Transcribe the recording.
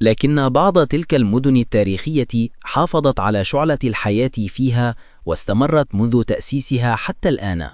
لكن بعض تلك المدن التاريخية حافظت على شعلة الحياة فيها واستمرت منذ تأسيسها حتى الآن.